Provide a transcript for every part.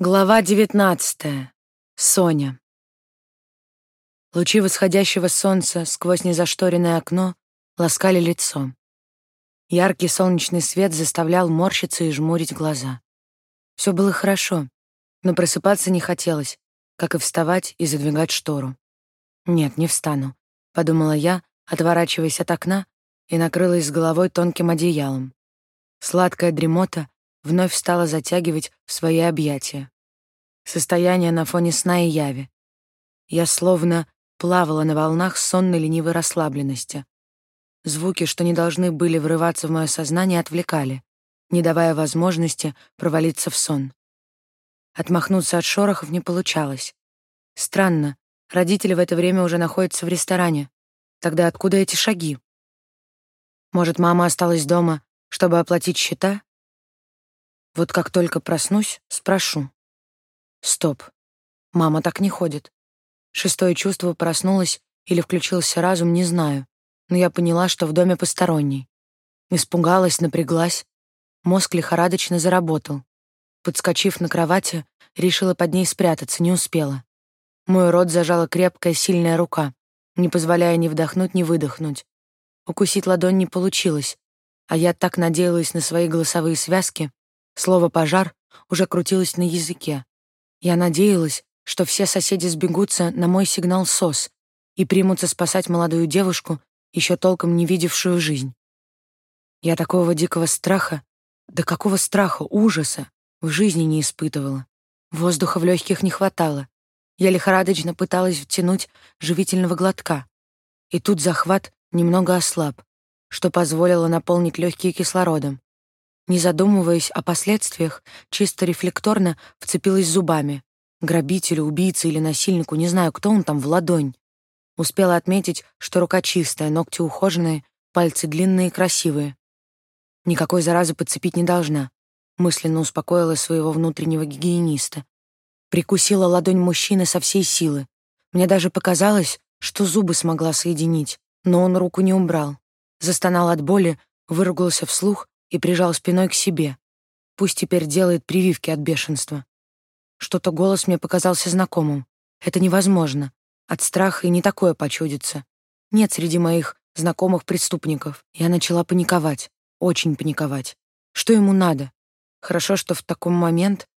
Глава девятнадцатая. Соня. Лучи восходящего солнца сквозь незашторенное окно ласкали лицо. Яркий солнечный свет заставлял морщиться и жмурить глаза. Все было хорошо, но просыпаться не хотелось, как и вставать и задвигать штору. «Нет, не встану», — подумала я, отворачиваясь от окна и накрылась с головой тонким одеялом. Сладкая дремота вновь стала затягивать в свои объятия. Состояние на фоне сна и яви. Я словно плавала на волнах сонной ленивой расслабленности. Звуки, что не должны были врываться в мое сознание, отвлекали, не давая возможности провалиться в сон. Отмахнуться от шорохов не получалось. Странно, родители в это время уже находятся в ресторане. Тогда откуда эти шаги? Может, мама осталась дома, чтобы оплатить счета? Вот как только проснусь, спрошу. Стоп. Мама так не ходит. Шестое чувство проснулось или включился разум, не знаю. Но я поняла, что в доме посторонний. Испугалась, напряглась. Мозг лихорадочно заработал. Подскочив на кровати, решила под ней спрятаться, не успела. Мой рот зажала крепкая, сильная рука, не позволяя ни вдохнуть, ни выдохнуть. Укусить ладонь не получилось, а я так надеялась на свои голосовые связки, Слово «пожар» уже крутилось на языке. Я надеялась, что все соседи сбегутся на мой сигнал СОС и примутся спасать молодую девушку, еще толком не видевшую жизнь. Я такого дикого страха, да какого страха, ужаса, в жизни не испытывала. Воздуха в легких не хватало. Я лихорадочно пыталась втянуть живительного глотка. И тут захват немного ослаб, что позволило наполнить легкие кислородом. Не задумываясь о последствиях, чисто рефлекторно вцепилась зубами. Грабителю, убийце или насильнику, не знаю, кто он там, в ладонь. Успела отметить, что рука чистая, ногти ухоженные, пальцы длинные и красивые. Никакой заразы подцепить не должна. Мысленно успокоила своего внутреннего гигиениста. Прикусила ладонь мужчины со всей силы. Мне даже показалось, что зубы смогла соединить, но он руку не убрал. Застонал от боли, выругался вслух и прижал спиной к себе. Пусть теперь делает прививки от бешенства. Что-то голос мне показался знакомым. Это невозможно. От страха и не такое почудится. Нет среди моих знакомых преступников. Я начала паниковать. Очень паниковать. Что ему надо? Хорошо, что в такой момент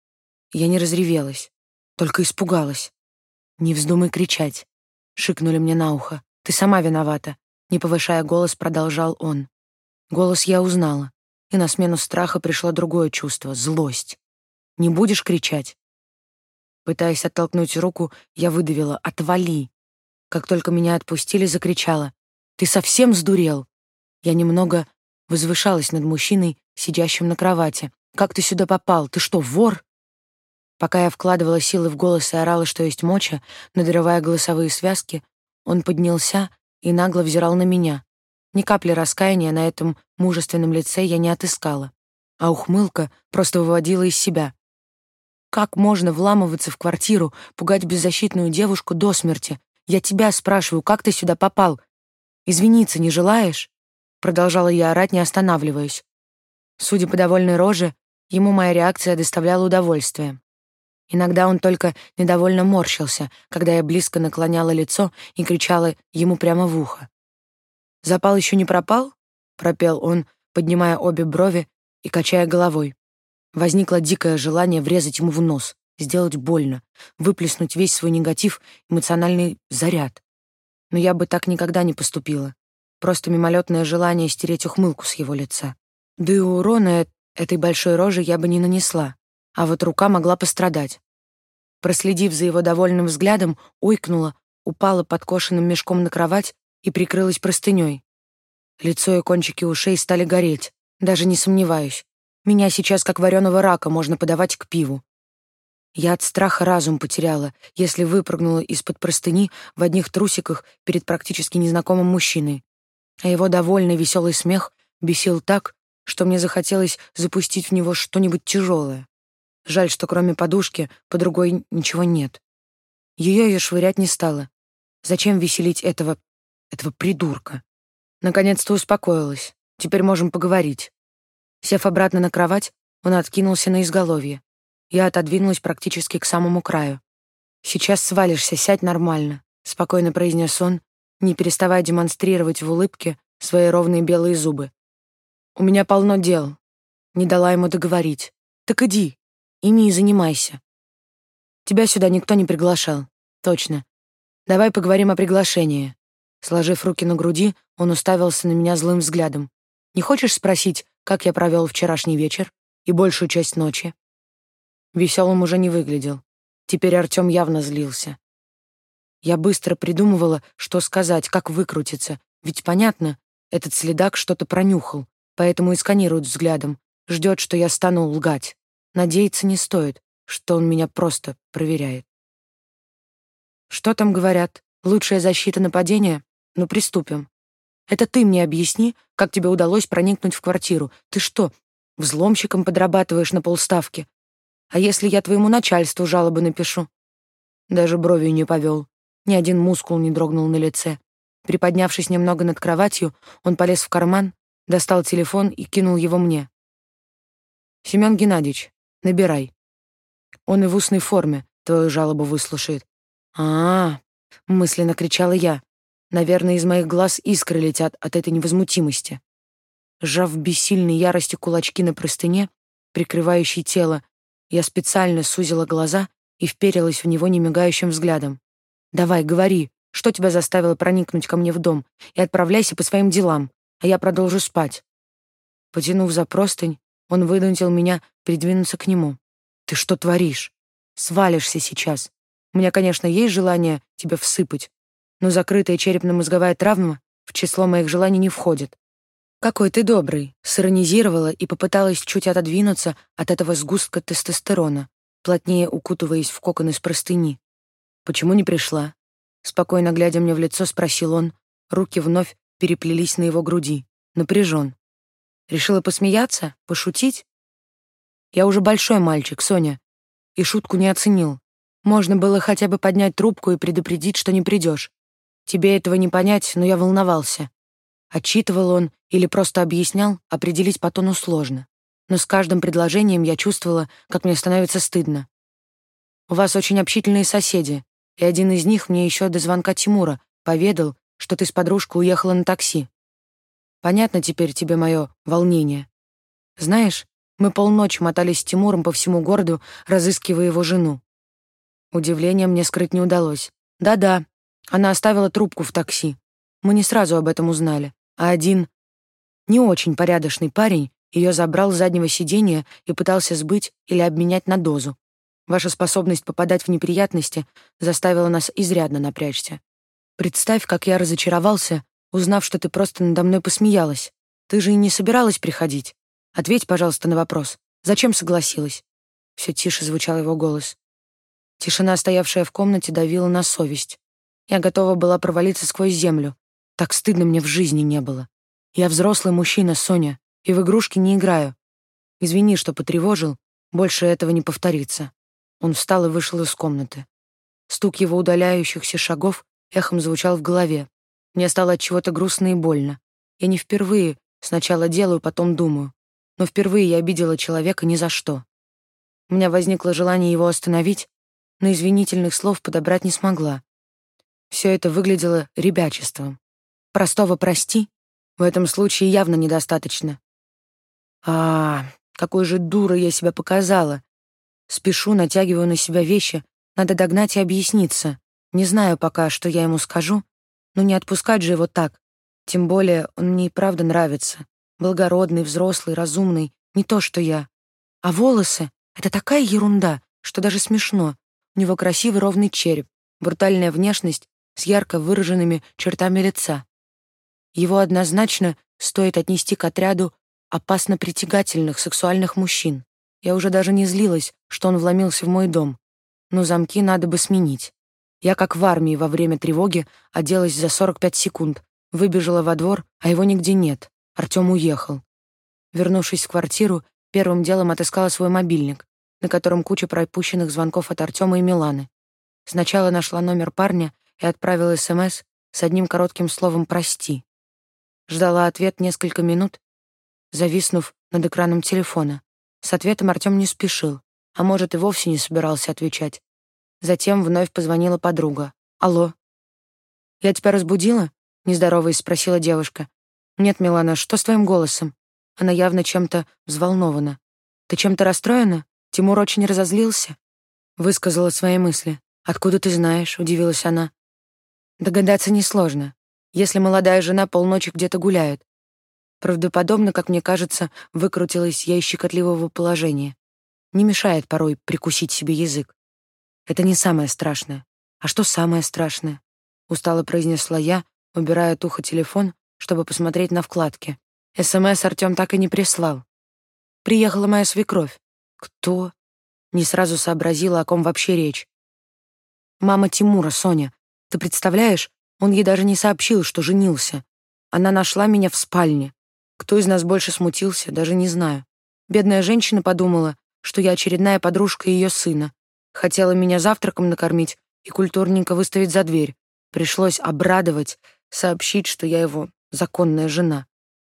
я не разревелась, только испугалась. «Не вздумай кричать», — шикнули мне на ухо. «Ты сама виновата», — не повышая голос, продолжал он. Голос я узнала и на смену страха пришло другое чувство — злость. «Не будешь кричать?» Пытаясь оттолкнуть руку, я выдавила «Отвали!». Как только меня отпустили, закричала «Ты совсем сдурел?» Я немного возвышалась над мужчиной, сидящим на кровати. «Как ты сюда попал? Ты что, вор?» Пока я вкладывала силы в голос и орала, что есть моча, надрывая голосовые связки, он поднялся и нагло взирал на меня. Ни капли раскаяния на этом мужественном лице я не отыскала, а ухмылка просто выводила из себя. Как можно вламываться в квартиру, пугать беззащитную девушку до смерти? Я тебя спрашиваю, как ты сюда попал? Извиниться не желаешь? Продолжала я орать, не останавливаясь. Судя по довольной роже, ему моя реакция доставляла удовольствие. Иногда он только недовольно морщился, когда я близко наклоняла лицо и кричала ему прямо в ухо. «Запал еще не пропал?» — пропел он, поднимая обе брови и качая головой. Возникло дикое желание врезать ему в нос, сделать больно, выплеснуть весь свой негатив, эмоциональный заряд. Но я бы так никогда не поступила. Просто мимолетное желание стереть ухмылку с его лица. Да и урона этой большой рожи я бы не нанесла, а вот рука могла пострадать. Проследив за его довольным взглядом, ойкнула, упала подкошенным мешком на кровать и прикрылась простыней. Лицо и кончики ушей стали гореть, даже не сомневаюсь. Меня сейчас, как вареного рака, можно подавать к пиву. Я от страха разум потеряла, если выпрыгнула из-под простыни в одних трусиках перед практически незнакомым мужчиной. А его довольный веселый смех бесил так, что мне захотелось запустить в него что-нибудь тяжелое. Жаль, что кроме подушки под другой ничего нет. Ее я швырять не стала. Зачем веселить этого этого придурка. Наконец-то успокоилась. Теперь можем поговорить. Сев обратно на кровать, он откинулся на изголовье. Я отодвинулась практически к самому краю. «Сейчас свалишься, сядь нормально», — спокойно произнес он, не переставая демонстрировать в улыбке свои ровные белые зубы. «У меня полно дел». Не дала ему договорить. «Так иди, ими и занимайся». «Тебя сюда никто не приглашал». «Точно. Давай поговорим о приглашении». Сложив руки на груди, он уставился на меня злым взглядом. «Не хочешь спросить, как я провел вчерашний вечер и большую часть ночи?» Веселым уже не выглядел. Теперь Артем явно злился. Я быстро придумывала, что сказать, как выкрутиться. Ведь понятно, этот следак что-то пронюхал, поэтому и сканирует взглядом, ждет, что я стану лгать. Надеяться не стоит, что он меня просто проверяет. Что там говорят? Лучшая защита нападения? Ну, приступим. Это ты мне объясни, как тебе удалось проникнуть в квартиру. Ты что, взломщиком подрабатываешь на полставки? А если я твоему начальству жалобы напишу? Даже бровью не повел. Ни один мускул не дрогнул на лице. Приподнявшись немного над кроватью, он полез в карман, достал телефон и кинул его мне. «Семён Геннадьевич, набирай. Он и в устной форме твою жалобу выслушает». «А-а-а!» — мысленно кричала я. Наверное, из моих глаз искры летят от этой невозмутимости. Сжав в бессильной ярости кулачки на простыне, прикрывающей тело, я специально сузила глаза и вперилась в него немигающим взглядом. «Давай, говори, что тебя заставило проникнуть ко мне в дом, и отправляйся по своим делам, а я продолжу спать». Потянув за простынь, он вынудил меня придвинуться к нему. «Ты что творишь? Свалишься сейчас. У меня, конечно, есть желание тебя всыпать, но закрытая черепно-мозговая травма в число моих желаний не входит. «Какой ты добрый», — сиронизировала и попыталась чуть отодвинуться от этого сгустка тестостерона, плотнее укутываясь в кокон из простыни. «Почему не пришла?» Спокойно глядя мне в лицо, спросил он. Руки вновь переплелись на его груди. Напряжен. Решила посмеяться? Пошутить? Я уже большой мальчик, Соня. И шутку не оценил. Можно было хотя бы поднять трубку и предупредить, что не придешь. Тебе этого не понять, но я волновался. Отчитывал он или просто объяснял, определить по тону сложно. Но с каждым предложением я чувствовала, как мне становится стыдно. У вас очень общительные соседи, и один из них мне еще до звонка Тимура поведал, что ты с подружкой уехала на такси. Понятно теперь тебе мое волнение. Знаешь, мы полночи мотались с Тимуром по всему городу, разыскивая его жену. Удивление мне скрыть не удалось. Да-да, она оставила трубку в такси. Мы не сразу об этом узнали, а один не очень порядочный парень ее забрал с заднего сиденья и пытался сбыть или обменять на дозу. Ваша способность попадать в неприятности заставила нас изрядно напрячься. Представь, как я разочаровался, узнав, что ты просто надо мной посмеялась. Ты же и не собиралась приходить. Ответь, пожалуйста, на вопрос. Зачем согласилась?» Все тише звучал его голос. Тишина, стоявшая в комнате, давила на совесть. Я готова была провалиться сквозь землю. Так стыдно мне в жизни не было. Я взрослый мужчина, Соня, и в игрушки не играю. Извини, что потревожил, больше этого не повторится. Он встал и вышел из комнаты. Стук его удаляющихся шагов эхом звучал в голове. Мне стало от чего-то грустно и больно. Я не впервые сначала делаю, потом думаю. Но впервые я обидела человека ни за что. У меня возникло желание его остановить, но извинительных слов подобрать не смогла. Все это выглядело ребячеством. Простого «прости» в этом случае явно недостаточно. А, какой же дурой я себя показала. Спешу, натягиваю на себя вещи, надо догнать и объясниться. Не знаю пока, что я ему скажу, но не отпускать же его так. Тем более он мне и правда нравится. Благородный, взрослый, разумный, не то что я. А волосы — это такая ерунда, что даже смешно. У него красивый ровный череп, брутальная внешность с ярко выраженными чертами лица. Его однозначно стоит отнести к отряду опасно притягательных сексуальных мужчин. Я уже даже не злилась, что он вломился в мой дом. Но замки надо бы сменить. Я, как в армии во время тревоги, оделась за 45 секунд, выбежала во двор, а его нигде нет. Артём уехал. Вернувшись в квартиру, первым делом отыскала свой мобильник, на котором куча пропущенных звонков от Артёма и Миланы. Сначала нашла номер парня и отправила СМС с одним коротким словом «прости». Ждала ответ несколько минут, зависнув над экраном телефона. С ответом Артём не спешил. а может, и вовсе не собирался отвечать. Затем вновь позвонила подруга. «Алло». «Я тебя разбудила?» — нездороваясь спросила девушка. «Нет, Милана, что с твоим голосом?» Она явно чем-то взволнована. «Ты чем-то расстроена? Тимур очень разозлился?» Высказала свои мысли. «Откуда ты знаешь?» — удивилась она. «Догадаться несложно. Если молодая жена полночи где-то гуляет. Правдоподобно, как мне кажется, выкрутилась я из щекотливого положения. Не мешает порой прикусить себе язык. Это не самое страшное. А что самое страшное? Устало произнесла я, убирая от уха телефон, чтобы посмотреть на вкладки. СМС Артём так и не прислал. Приехала моя свекровь. Кто? Не сразу сообразила, о ком вообще речь. Мама Тимура, Соня. Ты представляешь, он ей даже не сообщил, что женился. Она нашла меня в спальне. Кто из нас больше смутился, даже не знаю. Бедная женщина подумала, что я очередная подружка ее сына. Хотела меня завтраком накормить и культурненько выставить за дверь. Пришлось обрадовать, сообщить, что я его законная жена.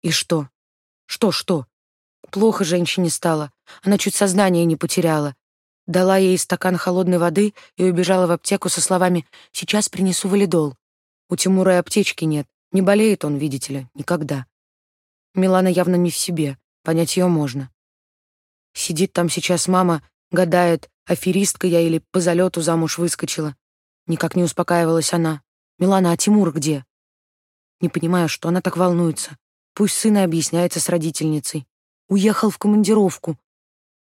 И что? Что-что? Плохо женщине стало. Она чуть сознание не потеряла. Дала ей стакан холодной воды и убежала в аптеку со словами «Сейчас принесу валидол». У Тимура и аптечки нет. Не болеет он, видите ли, никогда. Милана явно не в себе, понять ее можно. Сидит там сейчас мама, гадает, аферистка я или по залету замуж выскочила. Никак не успокаивалась она. «Милана, а Тимур где?» Не понимаю, что она так волнуется. Пусть сын объясняется с родительницей. Уехал в командировку.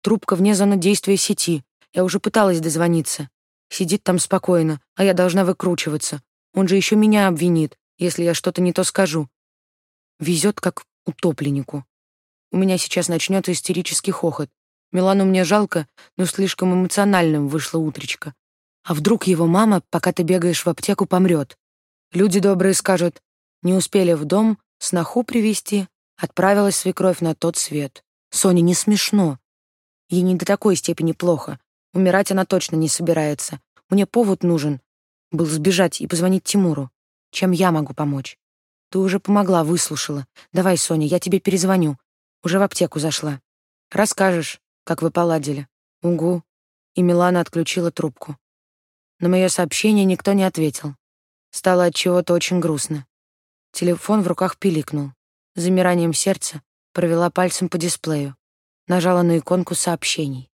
Трубка вне зоны действия сети. Я уже пыталась дозвониться. Сидит там спокойно, а я должна выкручиваться. Он же еще меня обвинит, если я что-то не то скажу. Везет как утопленнику. У меня сейчас начнется истерический хохот. Милану мне жалко, но слишком эмоциональным вышло утречко. А вдруг его мама, пока ты бегаешь в аптеку, помрет? Люди добрые скажут, не успели в дом сноху привести, отправилась свекровь на тот свет. Соня, не смешно. Ей не до такой степени плохо. Умирать она точно не собирается. Мне повод нужен. Был сбежать и позвонить Тимуру. Чем я могу помочь? Ты уже помогла, выслушала. Давай, Соня, я тебе перезвоню. Уже в аптеку зашла. Расскажешь, как вы поладили. Угу. И Милана отключила трубку. На мое сообщение никто не ответил. Стало от чего-то очень грустно. Телефон в руках пиликнул. Замиранием сердца провела пальцем по дисплею. Нажала на иконку сообщений.